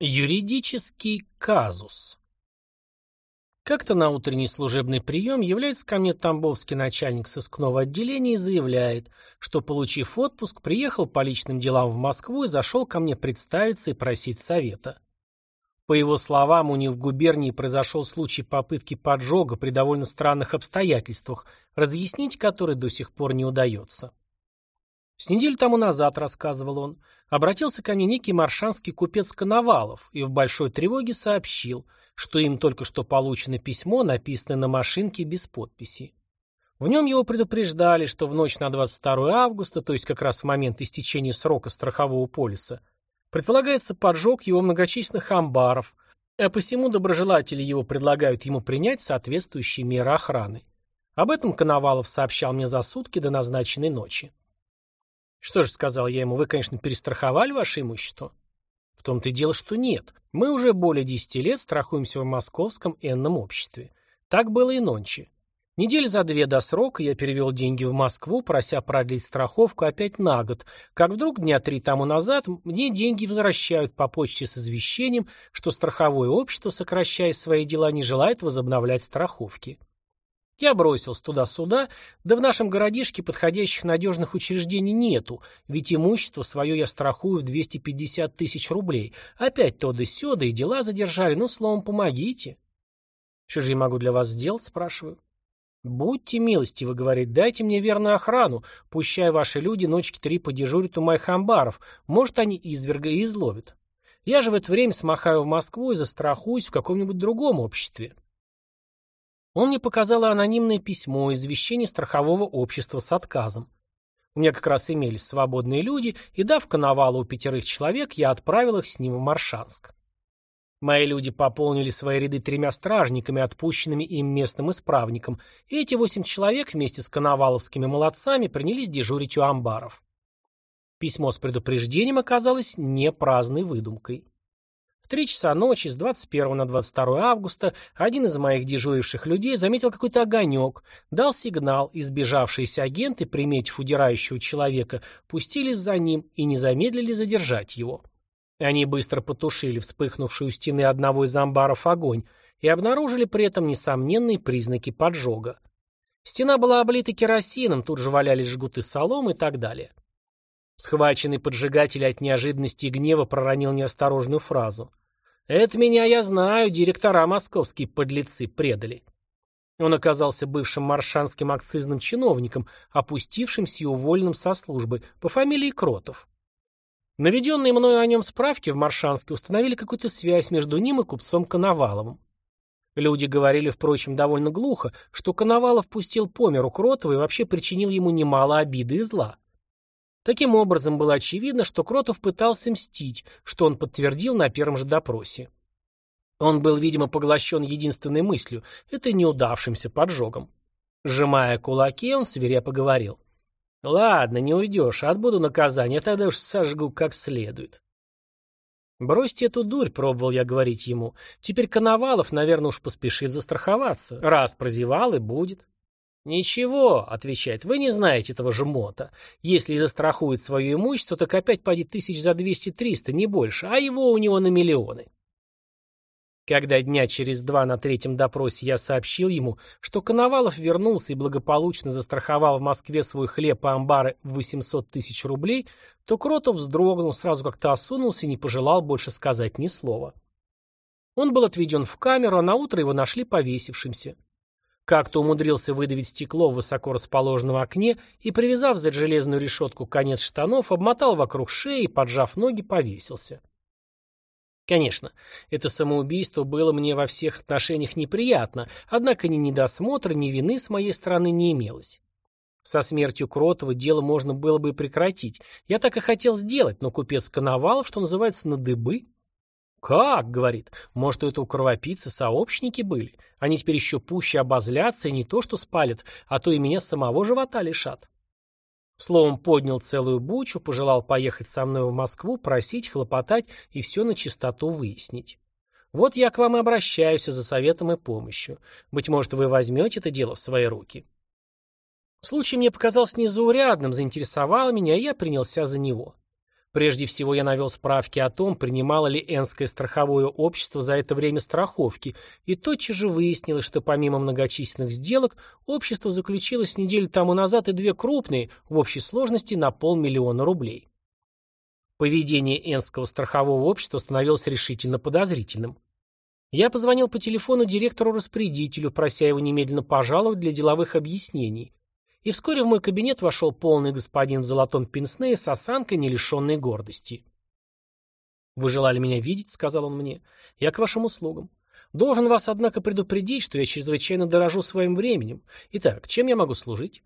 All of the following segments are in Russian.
Юридический казус. Как-то на утренний служебный прием является ко мне тамбовский начальник сыскного отделения и заявляет, что, получив отпуск, приехал по личным делам в Москву и зашел ко мне представиться и просить совета. По его словам, у них в губернии произошел случай попытки поджога при довольно странных обстоятельствах, разъяснить которые до сих пор не удается. С неделю тому назад, рассказывал он, обратился ко мне некий маршанский купец Коновалов и в большой тревоге сообщил, что им только что получено письмо, написанное на машинке без подписи. В нем его предупреждали, что в ночь на 22 августа, то есть как раз в момент истечения срока страхового полиса, предполагается поджог его многочисленных амбаров, а посему доброжелатели его предлагают ему принять соответствующие меры охраны. Об этом Коновалов сообщал мне за сутки до назначенной ночи. Что же, сказал я ему, вы, конечно, перестраховали ваше имущество? В том-то и дело, что нет. Мы уже более десяти лет страхуемся в московском энном обществе. Так было и нонче. Недели за две до срока я перевел деньги в Москву, прося продлить страховку опять на год, как вдруг дня три тому назад мне деньги возвращают по почте с извещением, что страховое общество, сокращая свои дела, не желает возобновлять страховки. Я бросился туда-сюда, да в нашем городишке подходящих надежных учреждений нету, ведь имущество свое я страхую в 250 тысяч рублей. Опять то да сё, да и дела задержали, ну, словом, помогите. Что же я могу для вас сделать, спрашиваю. «Будьте милостивы, — говорит, — дайте мне верную охрану, пущай ваши люди ночки три подежурят у моих амбаров, может, они изверга и изловят. Я же в это время смахаю в Москву и застрахуюсь в каком-нибудь другом обществе». Он мне показал анонимное письмо, извещение страхового общества с отказом. У меня как раз имелись свободные люди, и дав коновалу у пятерых человек, я отправил их с ним в Маршанск. Мои люди пополнили свои ряды тремя стражниками, отпущенными им местным исправником, и эти восемь человек вместе с коноваловскими молодцами принялись дежурить у амбаров. Письмо с предупреждением оказалось не праздной выдумкой. Три часа ночи с 21 на 22 августа один из моих дежуривших людей заметил какой-то огонек, дал сигнал, и сбежавшиеся агенты, приметив удирающего человека, пустились за ним и не замедлили задержать его. Они быстро потушили вспыхнувший у стены одного из амбаров огонь и обнаружили при этом несомненные признаки поджога. Стена была облита керосином, тут же валялись жгуты соломы и так далее. Схваченный поджигатель от неожиданности и гнева проронил неосторожную фразу. «Это меня я знаю, директора московские подлецы предали». Он оказался бывшим маршанским акцизным чиновником, опустившимся и уволенным со службы, по фамилии Кротов. Наведенные мною о нем справки в Маршанске установили какую-то связь между ним и купцом Коноваловым. Люди говорили, впрочем, довольно глухо, что Коновалов пустил по миру Кротова и вообще причинил ему немало обиды и зла. Таким образом, было очевидно, что Кротов пытался мстить, что он подтвердил на первом же допросе. Он был, видимо, поглощен единственной мыслью – это неудавшимся поджогом. Сжимая кулаки, он свирепо говорил. «Ладно, не уйдешь, отбуду наказание, тогда уж сожгу как следует». «Бросьте эту дурь», — пробовал я говорить ему. «Теперь Коновалов, наверное, уж поспешит застраховаться. Раз прозевал и будет». «Ничего», — отвечает, — «вы не знаете этого жмота. Если и застрахует свое имущество, так опять пойдет тысяч за двести-триста, не больше, а его у него на миллионы». Когда дня через два на третьем допросе я сообщил ему, что Коновалов вернулся и благополучно застраховал в Москве свой хлеб и амбары в 800 тысяч рублей, то Кротов вздрогнул, сразу как-то осунулся и не пожелал больше сказать ни слова. Он был отведен в камеру, а на утро его нашли повесившимся. Как-то умудрился выдавить стекло в высоко расположенном окне и, привязав за железную решетку конец штанов, обмотал вокруг шеи и, поджав ноги, повесился. Конечно, это самоубийство было мне во всех отношениях неприятно, однако ни недосмотра, ни вины с моей стороны не имелось. Со смертью Кротова дело можно было бы прекратить. Я так и хотел сделать, но купец Коновалов, что называется, на дыбы, «Как?» — говорит. «Может, у этого кровопийцы сообщники были? Они теперь еще пуще обозлятся и не то что спалят, а то и меня самого живота лишат». Словом, поднял целую бучу, пожелал поехать со мной в Москву, просить, хлопотать и все на чистоту выяснить. Вот я к вам и обращаюсь за советом и помощью. Быть может, вы возьмете это дело в свои руки. Случай мне показался незаурядным, заинтересовал меня, и я принялся за него. Прежде всего я навел справки о том, принимало ли Энское страховое общество за это время страховки, и тотчас же выяснилось, что помимо многочисленных сделок, общество заключило с неделю тому назад и две крупные, в общей сложности на полмиллиона рублей. Поведение Энского страхового общества становилось решительно подозрительным. Я позвонил по телефону директору-распорядителю, прося его немедленно пожаловать для деловых объяснений, и вскоре в мой кабинет вошел полный господин в золотом пенсне с осанкой, не лишенной гордости. «Вы желали меня видеть?» — сказал он мне. «Я к вашим услугам. Должен вас, однако, предупредить, что я чрезвычайно дорожу своим временем. Итак, чем я могу служить?»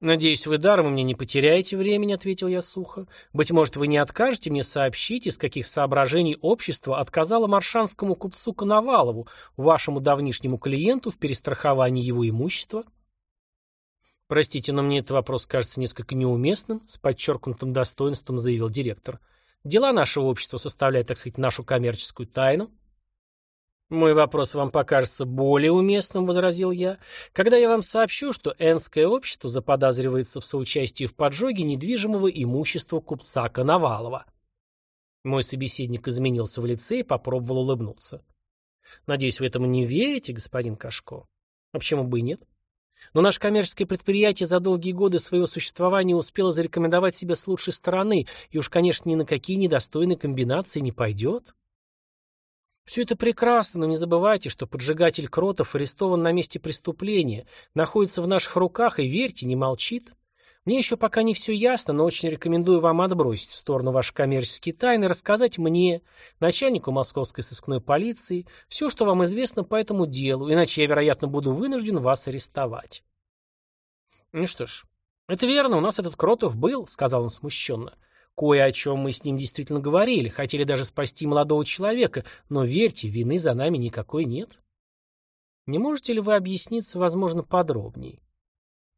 «Надеюсь, вы даром мне не потеряете времени», — ответил я сухо. «Быть может, вы не откажете мне сообщить, из каких соображений общество отказало маршанскому купцу Коновалову, вашему давнишнему клиенту, в перестраховании его имущества?» «Простите, но мне этот вопрос кажется несколько неуместным», — с подчеркнутым достоинством заявил директор. «Дела нашего общества составляют, так сказать, нашу коммерческую тайну». «Мой вопрос вам покажется более уместным», — возразил я, «когда я вам сообщу, что Энское общество заподозривается в соучастии в поджоге недвижимого имущества купца Коновалова». Мой собеседник изменился в лице и попробовал улыбнуться. «Надеюсь, вы этому не верите, господин Кашко?» «А почему бы и нет?» Но наше коммерческое предприятие за долгие годы своего существования успело зарекомендовать себя с лучшей стороны, и уж, конечно, ни на какие недостойные комбинации не пойдет. Все это прекрасно, но не забывайте, что поджигатель Кротов арестован на месте преступления, находится в наших руках и, верьте, не молчит. Мне еще пока не все ясно, но очень рекомендую вам отбросить в сторону ваши коммерческие тайны, рассказать мне, начальнику московской сыскной полиции, все, что вам известно по этому делу, иначе я, вероятно, буду вынужден вас арестовать. Ну что ж, это верно, у нас этот Кротов был, сказал он смущенно. Кое о чем мы с ним действительно говорили, хотели даже спасти молодого человека, но верьте, вины за нами никакой нет. Не можете ли вы объясниться, возможно, подробнее?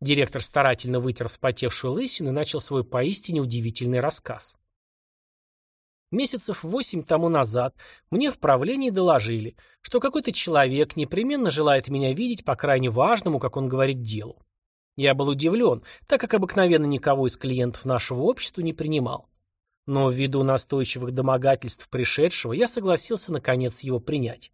Директор старательно вытер вспотевшую лысину и начал свой поистине удивительный рассказ. Месяцев восемь тому назад мне в правлении доложили, что какой-то человек непременно желает меня видеть по крайне важному, как он говорит, делу. Я был удивлен, так как обыкновенно никого из клиентов нашего общества не принимал. Но ввиду настойчивых домогательств пришедшего я согласился наконец его принять.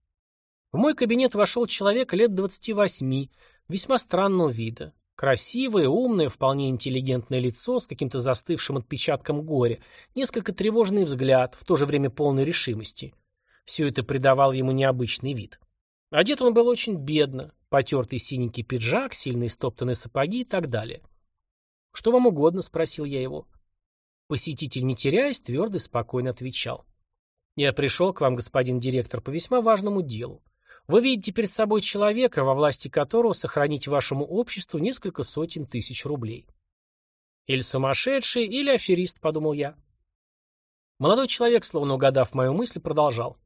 В мой кабинет вошел человек лет двадцати восьми, весьма странного вида. Красивое, умное, вполне интеллигентное лицо с каким-то застывшим отпечатком горя, несколько тревожный взгляд, в то же время полной решимости. Все это придавало ему необычный вид. Одет он был очень бедно, потертый синенький пиджак, сильные стоптанные сапоги и так далее. «Что вам угодно?» — спросил я его. Посетитель, не теряясь, твердо и спокойно отвечал. «Я пришел к вам, господин директор, по весьма важному делу. Вы видите перед собой человека, во власти которого сохранить вашему обществу несколько сотен тысяч рублей. Или сумасшедший, или аферист, подумал я. Молодой человек, словно угадав мою мысль, продолжал.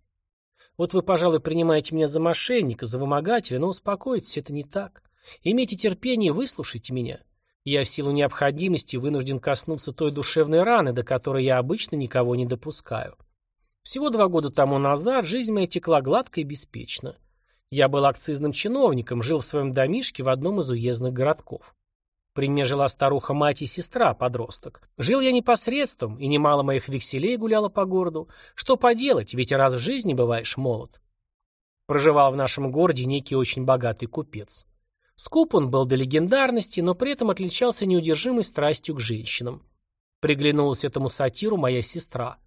Вот вы, пожалуй, принимаете меня за мошенника, за вымогателя, но успокойтесь, это не так. Имейте терпение выслушайте меня. Я в силу необходимости вынужден коснуться той душевной раны, до которой я обычно никого не допускаю. Всего два года тому назад жизнь моя текла гладко и беспечно. Я был акцизным чиновником, жил в своем домишке в одном из уездных городков. При мне жила старуха-мать и сестра, подросток. Жил я непосредством, и немало моих векселей гуляло по городу. Что поделать, ведь раз в жизни бываешь молод. Проживал в нашем городе некий очень богатый купец. Скуп он был до легендарности, но при этом отличался неудержимой страстью к женщинам. Приглянулась этому сатиру моя сестра.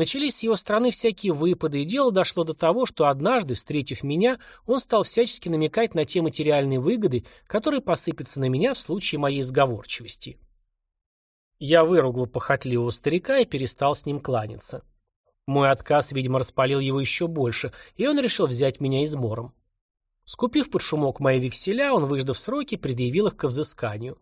Начались с его стороны всякие выпады, и дело дошло до того, что однажды, встретив меня, он стал всячески намекать на те материальные выгоды, которые посыпятся на меня в случае моей сговорчивости. Я выругал похотливого старика и перестал с ним кланяться. Мой отказ, видимо, распалил его еще больше, и он решил взять меня измором. Скупив под шумок мои векселя, он, выждав сроки, предъявил их к взысканию.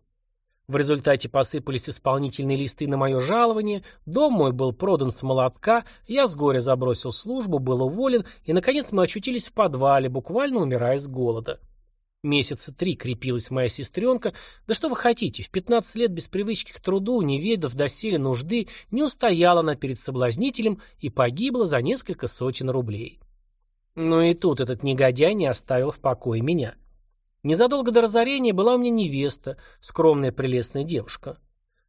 В результате посыпались исполнительные листы на мое жалование, дом мой был продан с молотка, я с горя забросил службу, был уволен, и, наконец, мы очутились в подвале, буквально умирая с голода. Месяца три крепилась моя сестренка, да что вы хотите, в 15 лет без привычки к труду, не ведав доселе нужды, не устояла она перед соблазнителем и погибла за несколько сотен рублей. Но и тут этот негодяй не оставил в покое меня. Незадолго до разорения была у меня невеста, скромная прелестная девушка.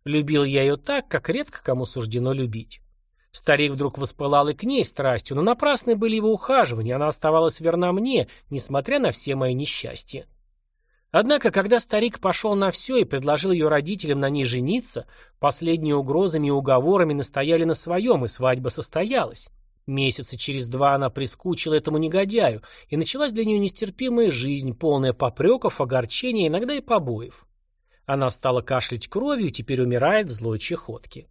Любил я ее так, как редко кому суждено любить. Старик вдруг воспылал и к ней страстью, но напрасны были его ухаживания, она оставалась верна мне, несмотря на все мои несчастья. Однако, когда старик пошел на все и предложил ее родителям на ней жениться, последние угрозами и уговорами настояли на своем, и свадьба состоялась. Месяца через два она прискучила этому негодяю, и началась для нее нестерпимая жизнь, полная попреков, огорчения, иногда и побоев. Она стала кашлять кровью и теперь умирает в злой чехотке.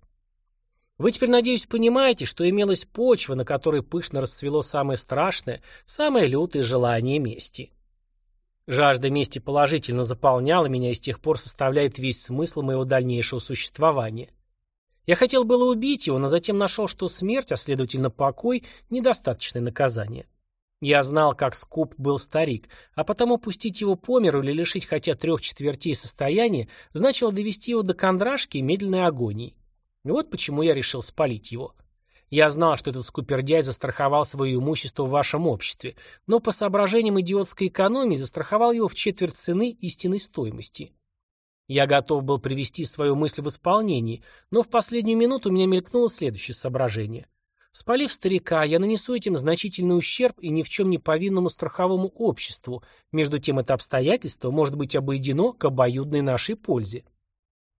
Вы теперь, надеюсь, понимаете, что имелась почва, на которой пышно расцвело самое страшное, самое лютое желание мести. Жажда мести положительно заполняла меня и с тех пор составляет весь смысл моего дальнейшего существования. Я хотел было убить его, но затем нашел, что смерть, а следовательно покой, недостаточное наказание. Я знал, как скуп был старик, а потому пустить его по миру или лишить хотя трех четвертей состояния значило довести его до кондрашки и медленной агонии. Вот почему я решил спалить его. Я знал, что этот скупердяй застраховал свое имущество в вашем обществе, но по соображениям идиотской экономии застраховал его в четверть цены истинной стоимости. Я готов был привести свою мысль в исполнение, но в последнюю минуту у меня мелькнуло следующее соображение. Спалив старика, я нанесу этим значительный ущерб и ни в чем не повинному страховому обществу, между тем это обстоятельство может быть обойдено к обоюдной нашей пользе.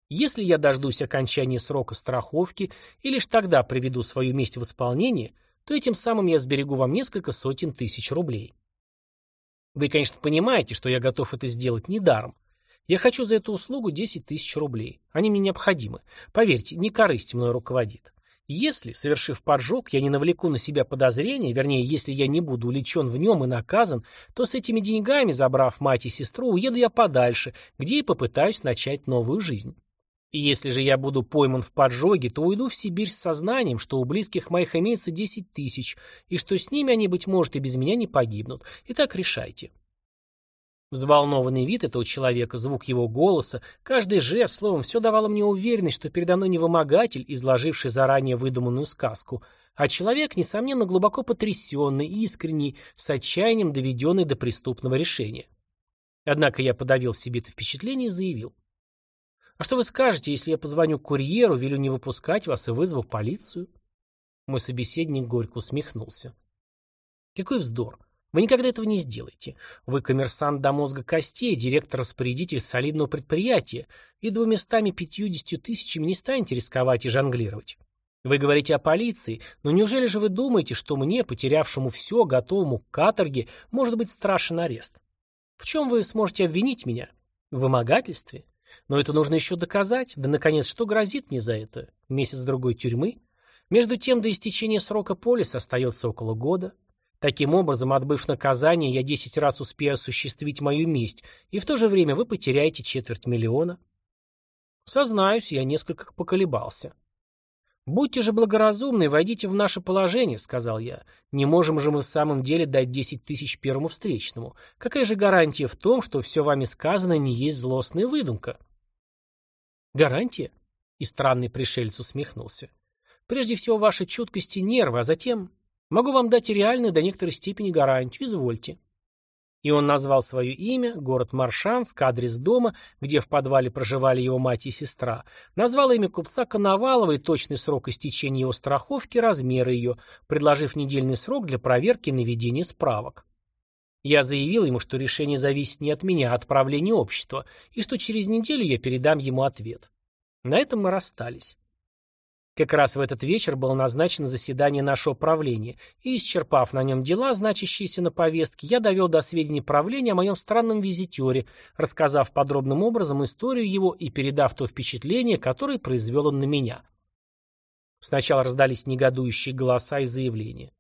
Если я дождусь окончания срока страховки и лишь тогда приведу свою месть в исполнение, то этим самым я сберегу вам несколько сотен тысяч рублей. Вы, конечно, понимаете, что я готов это сделать недаром. Я хочу за эту услугу 10 тысяч рублей. Они мне необходимы. Поверьте, не корысть мной руководит. Если, совершив поджог, я не навлеку на себя подозрения, вернее, если я не буду уличен в нем и наказан, то с этими деньгами, забрав мать и сестру, уеду я подальше, где и попытаюсь начать новую жизнь. И если же я буду пойман в поджоге, то уйду в Сибирь с сознанием, что у близких моих имеется десять тысяч, и что с ними они, быть может, и без меня не погибнут. Итак, решайте. Взволнованный вид этого человека, звук его голоса, каждый жест, словом, все давало мне уверенность, что передо мной не вымогатель, изложивший заранее выдуманную сказку, а человек, несомненно, глубоко потрясенный, искренний, с отчаянием доведенный до преступного решения. Однако я подавил в себе это впечатление и заявил. А что вы скажете, если я позвоню курьеру, велю не выпускать вас и вызову полицию? Мой собеседник горько усмехнулся. Какой вздор. Вы никогда этого не сделаете. Вы коммерсант до мозга костей, директор-распорядитель солидного предприятия, и двуместами пятьюдесятью тысячами не станете рисковать и жонглировать. Вы говорите о полиции, но неужели же вы думаете, что мне, потерявшему все, готовому к каторге, может быть страшен арест? В чем вы сможете обвинить меня? В вымогательстве? Но это нужно еще доказать. Да, наконец, что грозит мне за это? Месяц-другой тюрьмы? Между тем, до истечения срока полиса остается около года. Таким образом, отбыв наказание, я десять раз успею осуществить мою месть, и в то же время вы потеряете четверть миллиона. Сознаюсь, я несколько поколебался. «Будьте же благоразумны войдите в наше положение», — сказал я. «Не можем же мы в самом деле дать десять тысяч первому встречному. Какая же гарантия в том, что все вами сказанное не есть злостная выдумка?» «Гарантия?» — и странный пришелец усмехнулся. «Прежде всего ваша чуткость и нервы, а затем могу вам дать и реальную до некоторой степени гарантию. Извольте». И он назвал свое имя, город Маршанск, адрес дома, где в подвале проживали его мать и сестра, назвал имя купца Коновалова и точный срок истечения его страховки, размеры ее, предложив недельный срок для проверки и наведения справок. Я заявил ему, что решение зависит не от меня, а от правления общества, и что через неделю я передам ему ответ. На этом мы расстались. Как раз в этот вечер было назначено заседание нашего правления, и, исчерпав на нем дела, значащиеся на повестке, я довел до сведения правления о моем странном визитере, рассказав подробным образом историю его и передав то впечатление, которое произвел он на меня. Сначала раздались негодующие голоса и заявления.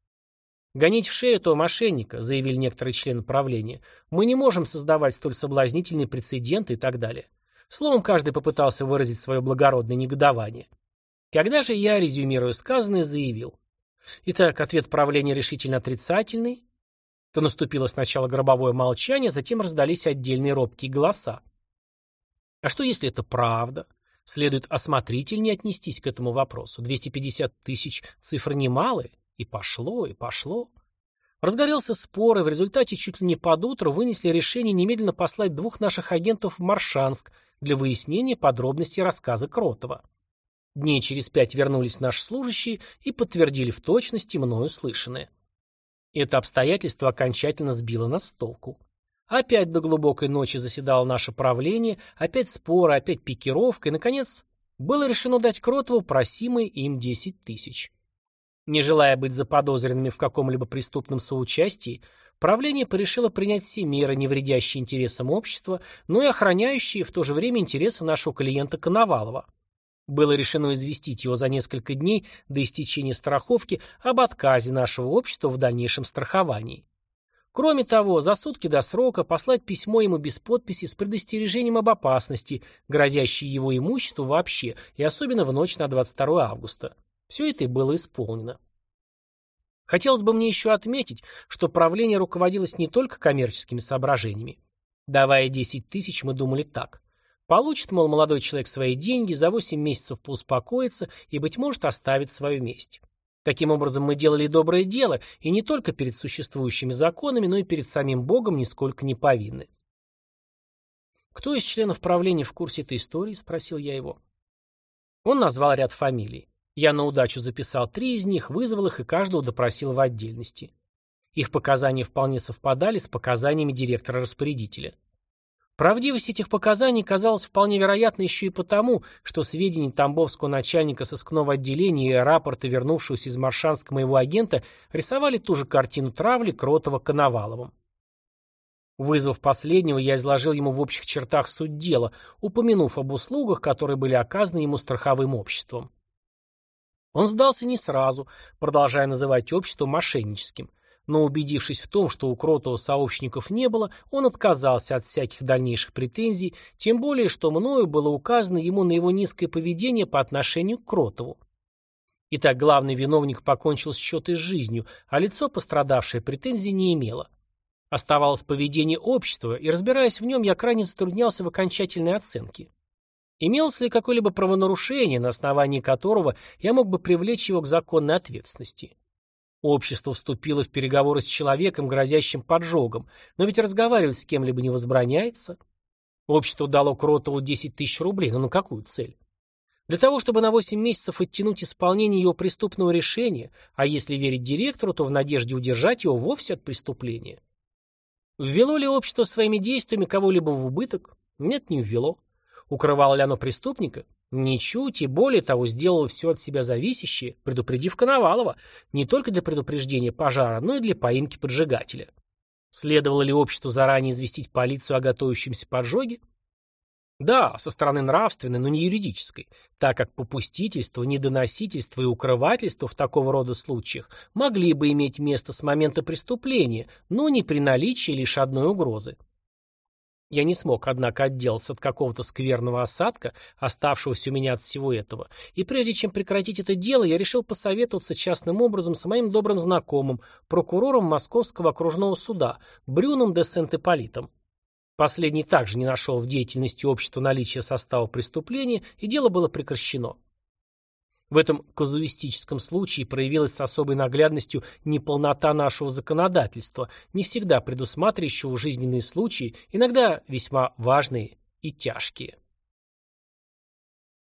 «Гонить в шею этого мошенника», — заявили некоторые члены правления. «Мы не можем создавать столь соблазнительные прецеденты и так далее». Словом, каждый попытался выразить свое благородное негодование. Когда же я, резюмируя сказанное, заявил. Итак, ответ правления решительно отрицательный, то наступило сначала гробовое молчание, затем раздались отдельные робкие голоса. А что если это правда? Следует осмотрительнее отнестись к этому вопросу. 250 тысяч цифр немалые. И пошло, и пошло. Разгорелся спор, и в результате чуть ли не под утро вынесли решение немедленно послать двух наших агентов в Маршанск для выяснения подробностей рассказа Кротова. Дней через пять вернулись наши служащие и подтвердили в точности мною слышанное. Это обстоятельство окончательно сбило нас с толку. Опять до глубокой ночи заседало наше правление, опять споры, опять пикировка, и, наконец, было решено дать Кротову просимые им 10 тысяч. Не желая быть заподозренными в каком-либо преступном соучастии, правление порешило принять все меры, не вредящие интересам общества, но и охраняющие в то же время интересы нашего клиента Коновалова. Было решено известить его за несколько дней до истечения страховки об отказе нашего общества в дальнейшем страховании. Кроме того, за сутки до срока послать письмо ему без подписи с предостережением об опасности, грозящей его имуществу вообще, и особенно в ночь на 22 августа. Все это и было исполнено. Хотелось бы мне еще отметить, что правление руководилось не только коммерческими соображениями. Давая 10 тысяч, мы думали так. Получит, мол, молодой человек свои деньги, за 8 месяцев поуспокоится и, быть может, оставит свою месть. Таким образом, мы делали доброе дело, и не только перед существующими законами, но и перед самим Богом нисколько не повинны. «Кто из членов правления в курсе этой истории?» – спросил я его. Он назвал ряд фамилий. Я на удачу записал три из них, вызвал их и каждого допросил в отдельности. Их показания вполне совпадали с показаниями директора-распорядителя. Правдивость этих показаний казалась вполне вероятной еще и потому, что сведения тамбовского начальника сыскного отделения и рапорты вернувшегося из Маршанска моего агента рисовали ту же картину травли Кротова-Коноваловым. Вызвав последнего, я изложил ему в общих чертах суть дела, упомянув об услугах, которые были оказаны ему страховым обществом. Он сдался не сразу, продолжая называть общество мошенническим, но убедившись в том, что у Кротова сообщников не было, он отказался от всяких дальнейших претензий, тем более, что мною было указано ему на его низкое поведение по отношению к Кротову. Итак, главный виновник покончил счеты с жизнью, а лицо, пострадавшее, претензий не имело. Оставалось поведение общества, и, разбираясь в нем, я крайне затруднялся в окончательной оценке. Имелось ли какое-либо правонарушение, на основании которого я мог бы привлечь его к законной ответственности? Общество вступило в переговоры с человеком, грозящим поджогом, но ведь разговаривать с кем-либо не возбраняется. Общество дало Кротову 10 тысяч рублей, но на какую цель? Для того, чтобы на 8 месяцев оттянуть исполнение его преступного решения, а если верить директору, то в надежде удержать его вовсе от преступления. Ввело ли общество своими действиями кого-либо в убыток? Нет, не ввело. Укрывало ли оно преступника? Ничуть, и более того, сделало все от себя зависящее, предупредив Коновалова, не только для предупреждения пожара, но и для поимки поджигателя. Следовало ли обществу заранее известить полицию о готовящемся поджоге? Да, со стороны нравственной, но не юридической, так как попустительство, недоносительство и укрывательство в такого рода случаях могли бы иметь место с момента преступления, но не при наличии лишь одной угрозы. Я не смог, однако, отделаться от какого-то скверного осадка, оставшегося у меня от всего этого, и прежде чем прекратить это дело, я решил посоветоваться частным образом с моим добрым знакомым, прокурором Московского окружного суда, Брюном де Сент-Эполитом. Последний также не нашел в деятельности общества наличия состава преступления, и дело было прекращено. В этом казуистическом случае проявилась с особой наглядностью неполнота нашего законодательства, не всегда предусматривающего жизненные случаи, иногда весьма важные и тяжкие.